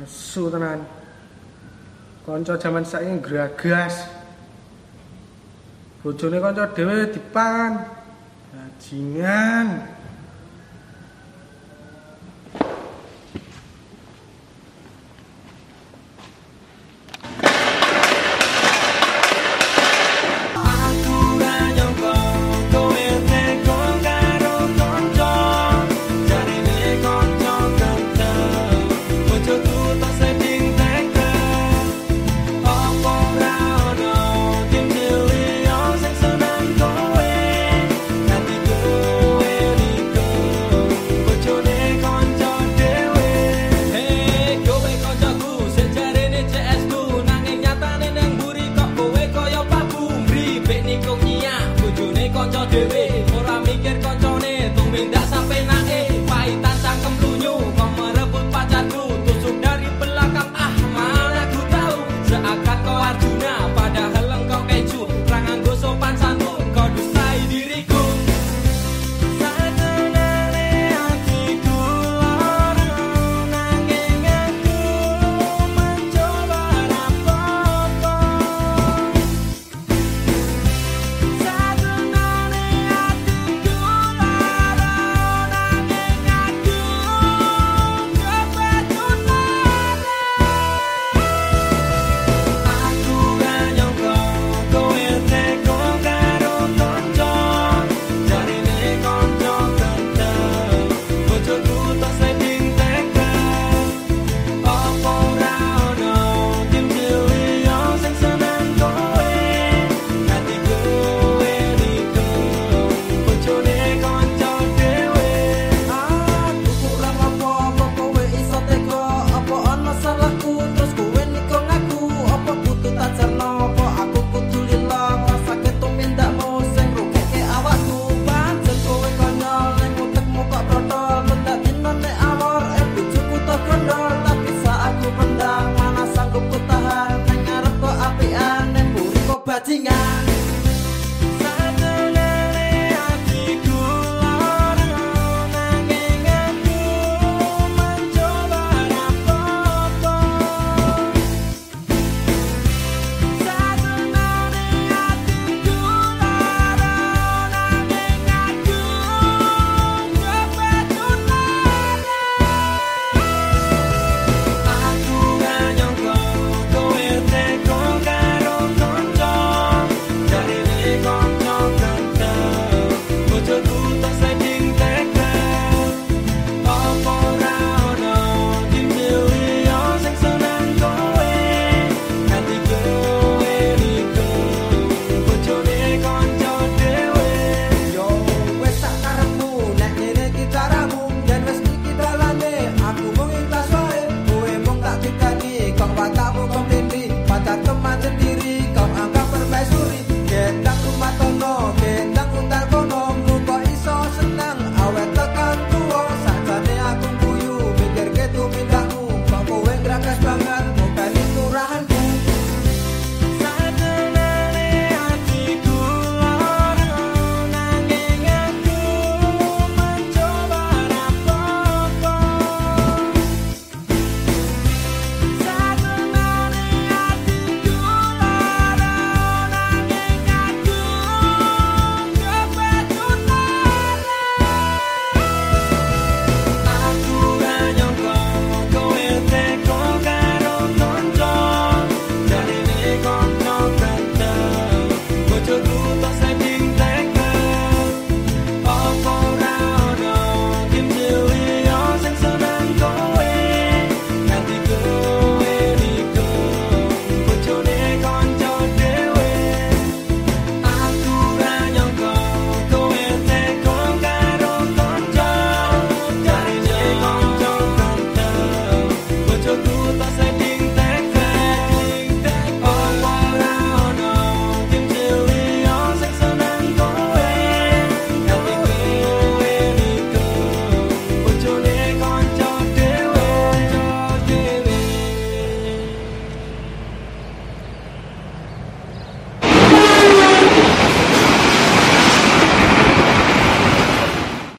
Nesu tenan. Kanca jaman saiki gragas. Bojone kanca dhewe dipan. Bajingan. Gì